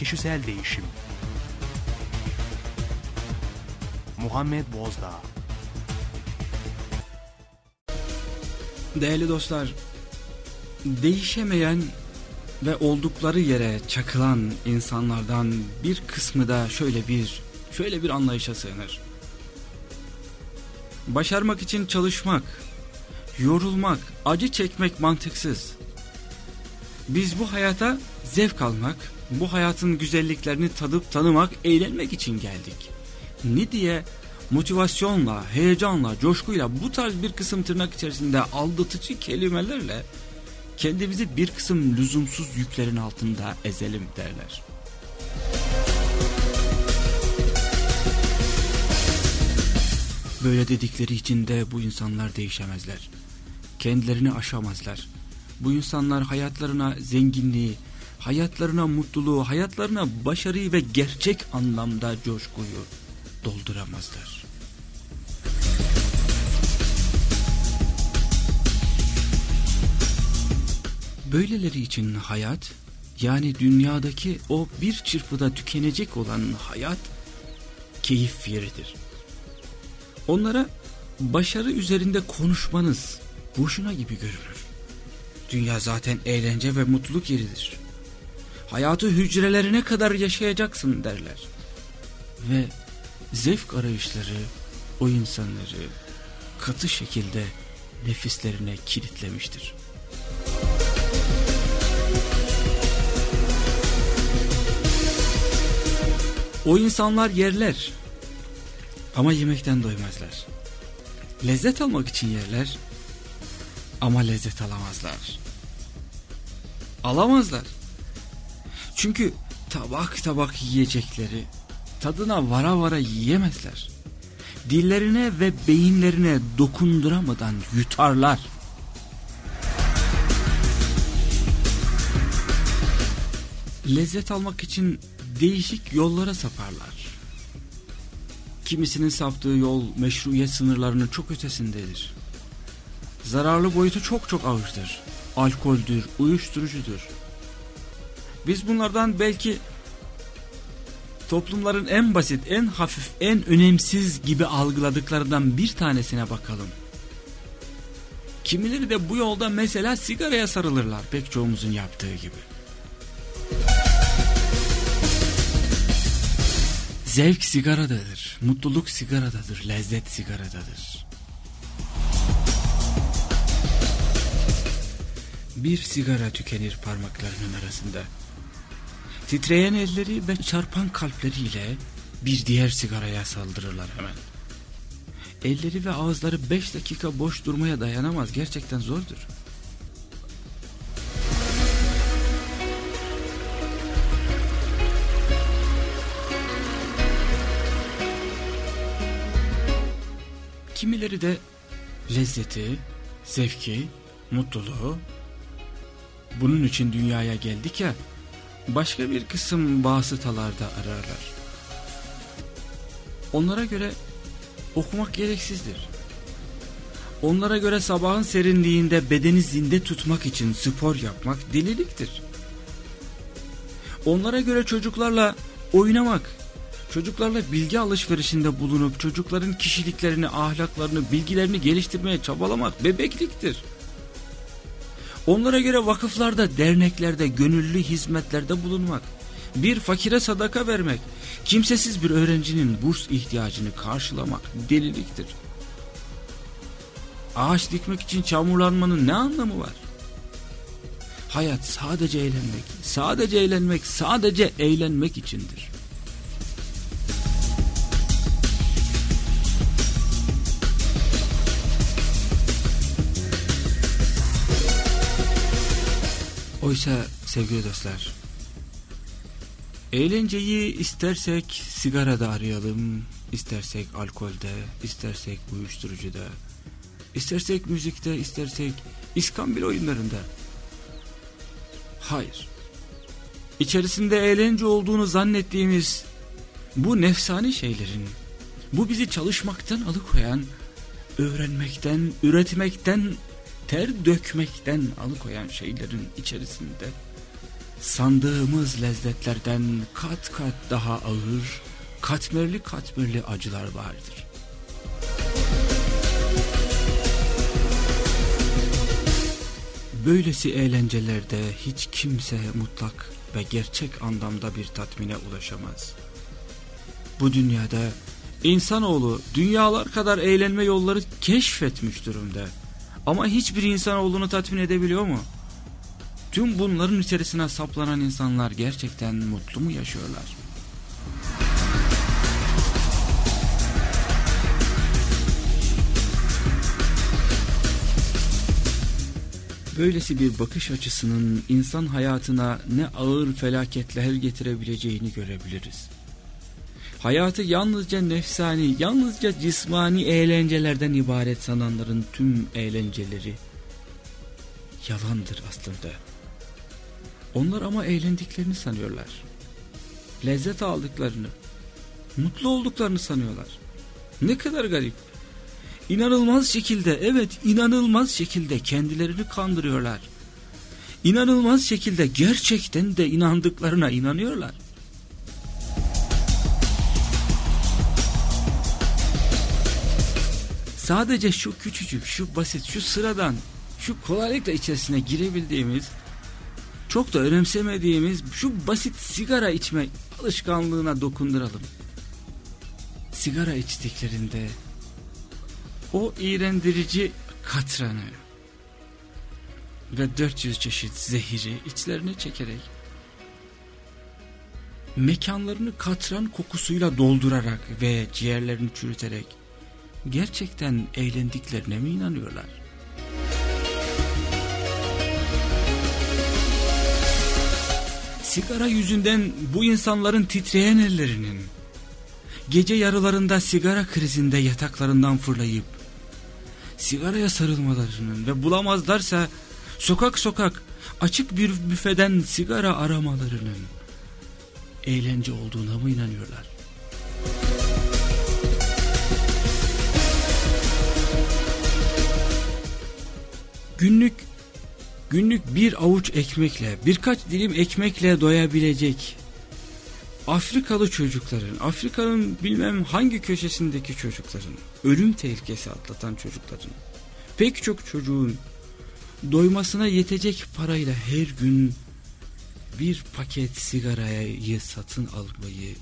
Kişisel Değişim Muhammed Bozdağ Değerli dostlar, değişemeyen ve oldukları yere çakılan insanlardan bir kısmı da şöyle bir şöyle bir anlayışa sığınır. Başarmak için çalışmak, yorulmak, acı çekmek mantıksız. Biz bu hayata zevk almak, bu hayatın güzelliklerini tadıp tanımak, eğlenmek için geldik. Ne diye motivasyonla, heyecanla, coşkuyla bu tarz bir kısım tırnak içerisinde aldatıcı kelimelerle kendimizi bir kısım lüzumsuz yüklerin altında ezelim derler. Böyle dedikleri için de bu insanlar değişemezler. Kendilerini aşamazlar. Bu insanlar hayatlarına zenginliği, hayatlarına mutluluğu, hayatlarına başarıyı ve gerçek anlamda coşkuyu dolduramazlar. Böyleleri için hayat, yani dünyadaki o bir çırpıda tükenecek olan hayat, keyif yeridir. Onlara başarı üzerinde konuşmanız boşuna gibi görünür. Dünya zaten eğlence ve mutluluk yeridir. Hayatı hücrelerine kadar yaşayacaksın derler. Ve zevk arayışları o insanları katı şekilde nefislerine kilitlemiştir. O insanlar yerler ama yemekten doymazlar. Lezzet almak için yerler ama lezzet alamazlar. Alamazlar. Çünkü tabak tabak yiyecekleri tadına vara vara yiyemezler. Dillerine ve beyinlerine dokunduramadan yutarlar. Lezzet almak için değişik yollara saparlar. Kimisinin saptığı yol meşruiyet sınırlarının çok ötesindedir. Zararlı boyutu çok çok ağırdır. Alkoldür, uyuşturucudur. Biz bunlardan belki toplumların en basit, en hafif, en önemsiz gibi algıladıklarından bir tanesine bakalım. Kimileri de bu yolda mesela sigaraya sarılırlar pek çoğumuzun yaptığı gibi. Zevk sigaradadır, mutluluk sigaradadır, lezzet sigaradadır. Bir sigara tükenir parmaklarının arasında. Titreyen elleri ve çarpan kalpleriyle bir diğer sigaraya saldırırlar hemen. Elleri ve ağızları beş dakika boş durmaya dayanamaz gerçekten zordur. Kimileri de lezzeti, zevki, mutluluğu bunun için dünyaya geldik ya başka bir kısım vasıtalarda ararlar. Onlara göre okumak gereksizdir. Onlara göre sabahın serinliğinde bedeni zinde tutmak için spor yapmak deliliktir. Onlara göre çocuklarla oynamak, çocuklarla bilgi alışverişinde bulunup çocukların kişiliklerini, ahlaklarını, bilgilerini geliştirmeye çabalamak bebekliktir. Onlara göre vakıflarda, derneklerde, gönüllü hizmetlerde bulunmak, bir fakire sadaka vermek, kimsesiz bir öğrencinin burs ihtiyacını karşılamak deliliktir. Ağaç dikmek için çamurlanmanın ne anlamı var? Hayat sadece eğlenmek, sadece eğlenmek, sadece eğlenmek içindir. Oysa sevgili dostlar, eğlenceyi istersek sigarada arayalım, istersek alkolde, istersek uyuşturucuda, istersek müzikte, istersek iskambil oyunlarında. Hayır. İçerisinde eğlence olduğunu zannettiğimiz bu nefsani şeylerin, bu bizi çalışmaktan alıkoyan, öğrenmekten, üretmekten ter dökmekten alıkoyan şeylerin içerisinde sandığımız lezzetlerden kat kat daha ağır, katmerli katmerli acılar vardır. Böylesi eğlencelerde hiç kimse mutlak ve gerçek anlamda bir tatmine ulaşamaz. Bu dünyada insanoğlu dünyalar kadar eğlenme yolları keşfetmiş durumda. Ama hiçbir insanoğlunu tatmin edebiliyor mu? Tüm bunların içerisine saplanan insanlar gerçekten mutlu mu yaşıyorlar? Böylesi bir bakış açısının insan hayatına ne ağır felaketler getirebileceğini görebiliriz. Hayatı yalnızca nefsani, yalnızca cismani eğlencelerden ibaret sananların tüm eğlenceleri yalandır aslında. Onlar ama eğlendiklerini sanıyorlar. Lezzet aldıklarını, mutlu olduklarını sanıyorlar. Ne kadar garip. İnanılmaz şekilde, evet inanılmaz şekilde kendilerini kandırıyorlar. İnanılmaz şekilde gerçekten de inandıklarına inanıyorlar. Sadece şu küçücük, şu basit, şu sıradan, şu kolaylıkla içerisine girebildiğimiz çok da önemsemediğimiz şu basit sigara içme alışkanlığına dokunduralım. Sigara içtiklerinde o iğrendirici katranı ve 400 çeşit zehiri içlerine çekerek mekanlarını katran kokusuyla doldurarak ve ciğerlerini çürüterek gerçekten eğlendiklerine mi inanıyorlar? Sigara yüzünden bu insanların titreyen ellerinin, gece yarılarında sigara krizinde yataklarından fırlayıp, sigaraya sarılmalarının ve bulamazlarsa sokak sokak açık bir büfeden sigara aramalarının eğlence olduğuna mı inanıyorlar? Günlük günlük bir avuç ekmekle birkaç dilim ekmekle doyabilecek Afrikalı çocukların Afrika'nın bilmem hangi köşesindeki çocukların ölüm tehlikesi atlatan çocukların pek çok çocuğun doymasına yetecek parayla her gün bir paket sigarayı satın almayı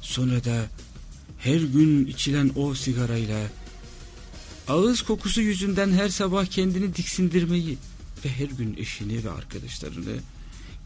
sonra da her gün içilen o sigarayla ağız kokusu yüzünden her sabah kendini diksindirmeyi ve her gün eşini ve arkadaşlarını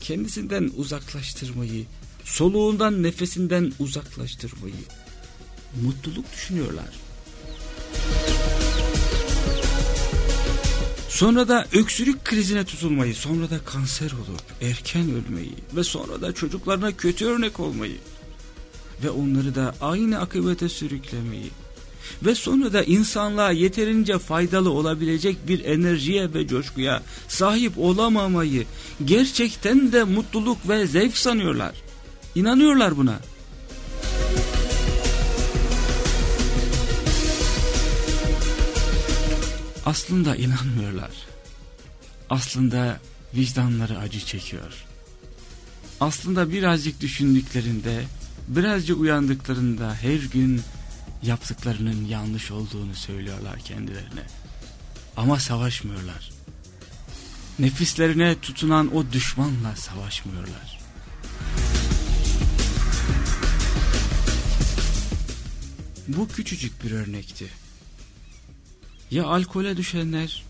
kendisinden uzaklaştırmayı, soluğundan nefesinden uzaklaştırmayı mutluluk düşünüyorlar. Sonra da öksürük krizine tutulmayı, sonra da kanser olup erken ölmeyi ve sonra da çocuklarına kötü örnek olmayı ve onları da aynı akıbete sürüklemeyi ve sonra da insanlığa yeterince faydalı olabilecek bir enerjiye ve coşkuya sahip olamamayı gerçekten de mutluluk ve zevk sanıyorlar. İnanıyorlar buna. Aslında inanmıyorlar. Aslında vicdanları acı çekiyor. Aslında birazcık düşündüklerinde, birazcık uyandıklarında her gün yaptıklarının yanlış olduğunu söylüyorlar kendilerine. Ama savaşmıyorlar. Nefislerine tutunan o düşmanla savaşmıyorlar. Bu küçücük bir örnekti. Ya alkole düşenler,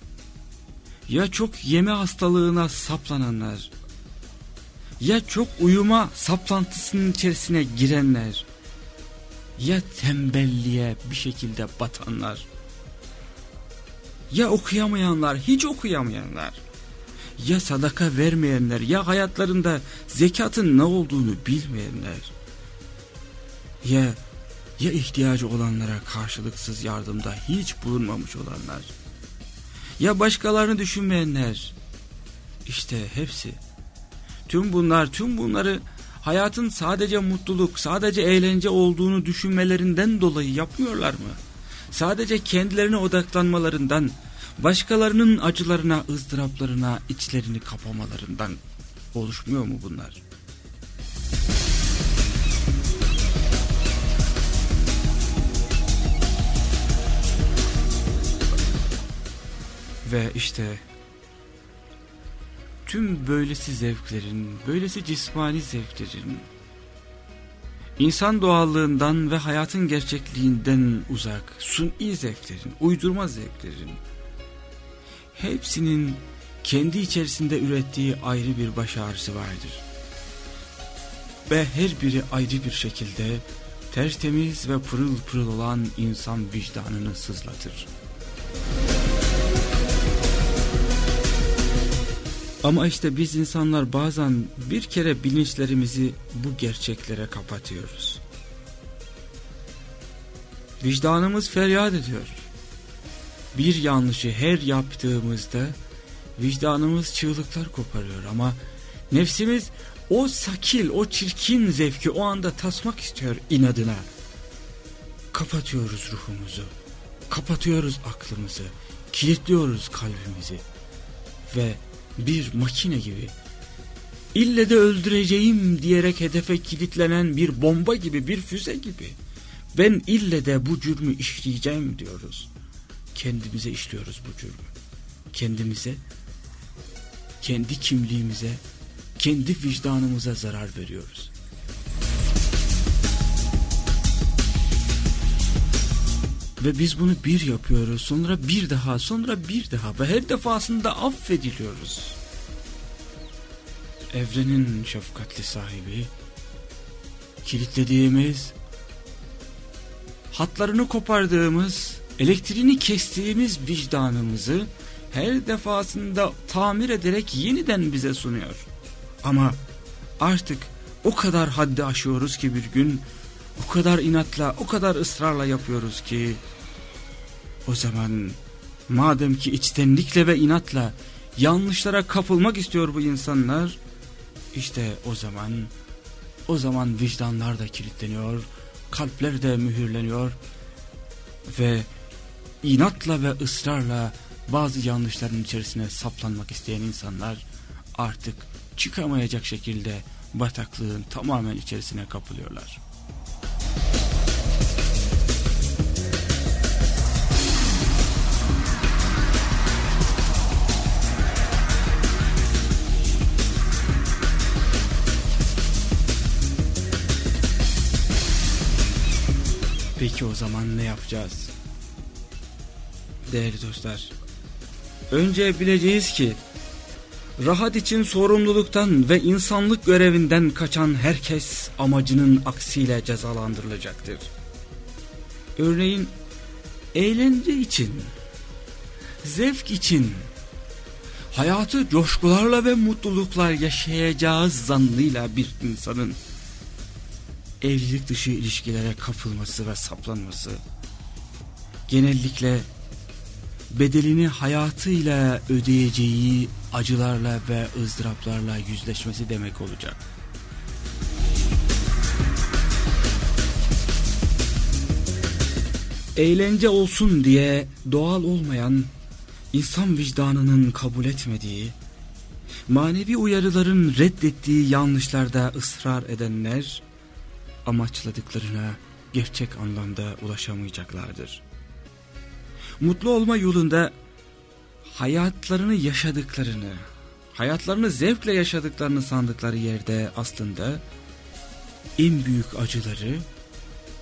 ya çok yeme hastalığına saplananlar, ya çok uyuma saplantısının içerisine girenler, ya tembelliğe bir şekilde batanlar, ya okuyamayanlar, hiç okuyamayanlar, ya sadaka vermeyenler, ya hayatlarında zekatın ne olduğunu bilmeyenler, ya ya ihtiyacı olanlara karşılıksız yardımda hiç bulunmamış olanlar, ya başkalarını düşünmeyenler, işte hepsi. Tüm bunlar, tüm bunları hayatın sadece mutluluk, sadece eğlence olduğunu düşünmelerinden dolayı yapmıyorlar mı? Sadece kendilerine odaklanmalarından, başkalarının acılarına, ızdıraplarına içlerini kapamalarından Oluşmuyor mu bunlar? Ve işte tüm böylesi zevklerin, böylesi cismani zevklerin, insan doğallığından ve hayatın gerçekliğinden uzak, suni zevklerin, uydurma zevklerin, hepsinin kendi içerisinde ürettiği ayrı bir baş ağrısı vardır. Ve her biri ayrı bir şekilde tertemiz ve pırıl pırıl olan insan vicdanını sızlatır. Ama işte biz insanlar bazen bir kere bilinçlerimizi bu gerçeklere kapatıyoruz. Vicdanımız feryat ediyor. Bir yanlışı her yaptığımızda vicdanımız çığlıklar koparıyor ama nefsimiz o sakil, o çirkin zevki o anda tasmak istiyor inadına. Kapatıyoruz ruhumuzu, kapatıyoruz aklımızı, kilitliyoruz kalbimizi ve bir makine gibi ille de öldüreceğim diyerek hedefe kilitlenen bir bomba gibi bir füze gibi ben ille de bu cürmü işleyeceğim diyoruz. Kendimize işliyoruz bu cürmü. Kendimize, kendi kimliğimize, kendi vicdanımıza zarar veriyoruz. Ve biz bunu bir yapıyoruz, sonra bir daha, sonra bir daha ve her defasında affediliyoruz. Evrenin şefkatli sahibi, kilitlediğimiz, hatlarını kopardığımız, elektriğini kestiğimiz vicdanımızı her defasında tamir ederek yeniden bize sunuyor. Ama artık o kadar haddi aşıyoruz ki bir gün o kadar inatla, o kadar ısrarla yapıyoruz ki o zaman madem ki içtenlikle ve inatla yanlışlara kapılmak istiyor bu insanlar işte o zaman o zaman vicdanlar da kilitleniyor, kalpler de mühürleniyor ve inatla ve ısrarla bazı yanlışların içerisine saplanmak isteyen insanlar artık çıkamayacak şekilde bataklığın tamamen içerisine kapılıyorlar. Peki o zaman ne yapacağız? Değerli dostlar, önce bileceğiz ki rahat için sorumluluktan ve insanlık görevinden kaçan herkes amacının aksiyle cezalandırılacaktır. Örneğin eğlence için, zevk için, hayatı coşkularla ve mutluluklar yaşayacağı zannıyla bir insanın evlilik dışı ilişkilere kapılması ve saplanması genellikle bedelini hayatıyla ödeyeceği acılarla ve ızdıraplarla yüzleşmesi demek olacak. Eğlence olsun diye doğal olmayan, insan vicdanının kabul etmediği, manevi uyarıların reddettiği yanlışlarda ısrar edenler, amaçladıklarına gerçek anlamda ulaşamayacaklardır. Mutlu olma yolunda hayatlarını yaşadıklarını, hayatlarını zevkle yaşadıklarını sandıkları yerde aslında en büyük acıları,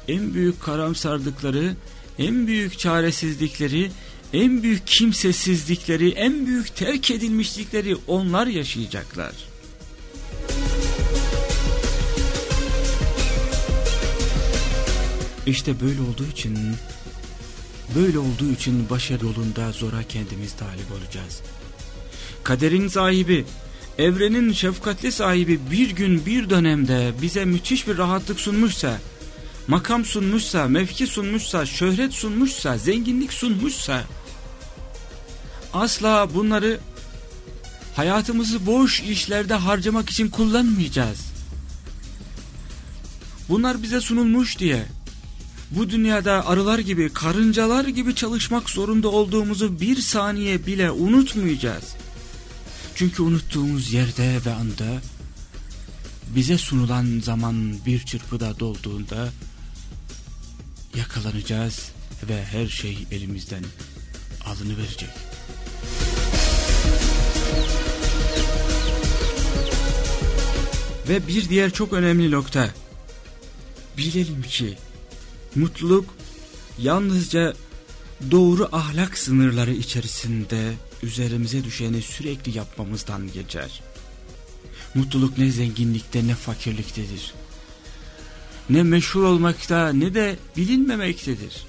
en büyük karamsarlıkları, en büyük çaresizlikleri, en büyük kimsesizlikleri, en büyük terk edilmişlikleri onlar yaşayacaklar. İşte böyle olduğu için böyle olduğu için başarı yolunda zora kendimiz talip olacağız. Kaderin sahibi, evrenin şefkatli sahibi bir gün bir dönemde bize müthiş bir rahatlık sunmuşsa, makam sunmuşsa, mevki sunmuşsa, şöhret sunmuşsa, zenginlik sunmuşsa, asla bunları hayatımızı boş işlerde harcamak için kullanmayacağız. Bunlar bize sunulmuş diye bu dünyada arılar gibi, karıncalar gibi çalışmak zorunda olduğumuzu bir saniye bile unutmayacağız. Çünkü unuttuğumuz yerde ve anda bize sunulan zaman bir çırpıda dolduğunda yakalanacağız ve her şey elimizden alınıverecek. Ve bir diğer çok önemli nokta. Bilelim ki mutluluk yalnızca doğru ahlak sınırları içerisinde üzerimize düşeni sürekli yapmamızdan geçer. Mutluluk ne zenginlikte ne fakirliktedir. Ne meşhur olmakta ne de bilinmemektedir.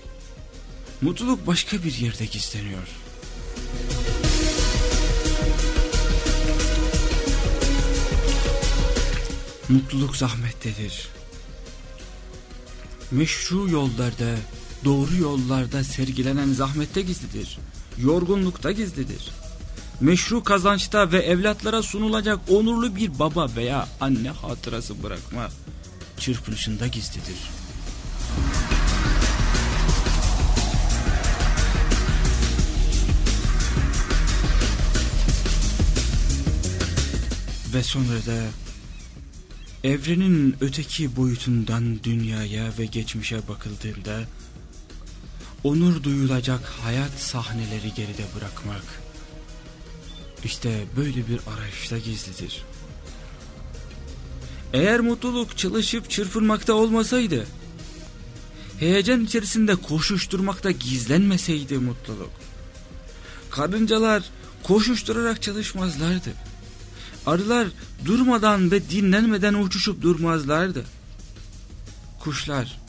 Mutluluk başka bir yerde gizleniyor. Mutluluk zahmettedir. Meşru yollarda, doğru yollarda sergilenen zahmette gizlidir. Yorgunlukta gizlidir. Meşru kazançta ve evlatlara sunulacak onurlu bir baba veya anne hatırası bırakma çırpınışında gizlidir. Ve sonra da evrenin öteki boyutundan dünyaya ve geçmişe bakıldığında onur duyulacak hayat sahneleri geride bırakmak işte böyle bir arayışta gizlidir. Eğer mutluluk çalışıp çırpınmakta olmasaydı, heyecan içerisinde koşuşturmakta gizlenmeseydi mutluluk, karıncalar koşuşturarak çalışmazlardı. Arılar durmadan ve dinlenmeden uçuşup durmazlardı. Kuşlar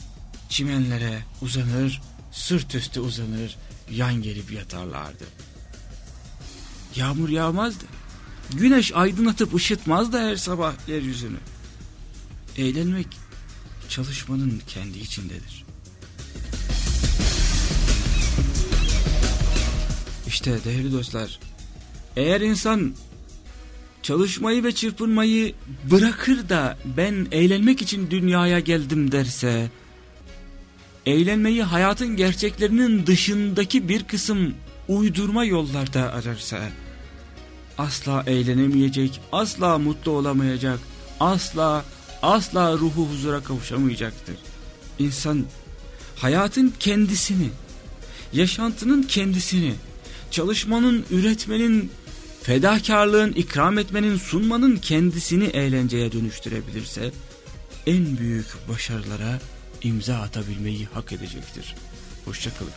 çimenlere uzanır, sırt üstü uzanır, yan gelip yatarlardı. Yağmur yağmazdı. Güneş aydınlatıp ışıtmazdı her sabah yeryüzünü. Eğlenmek çalışmanın kendi içindedir. İşte değerli dostlar, eğer insan çalışmayı ve çırpınmayı bırakır da ben eğlenmek için dünyaya geldim derse, eğlenmeyi hayatın gerçeklerinin dışındaki bir kısım uydurma yollarda ararsa, asla eğlenemeyecek, asla mutlu olamayacak, asla asla ruhu huzura kavuşamayacaktır. İnsan hayatın kendisini, yaşantının kendisini, çalışmanın, üretmenin, fedakarlığın, ikram etmenin, sunmanın kendisini eğlenceye dönüştürebilirse en büyük başarılara imza atabilmeyi hak edecektir. Hoşçakalın.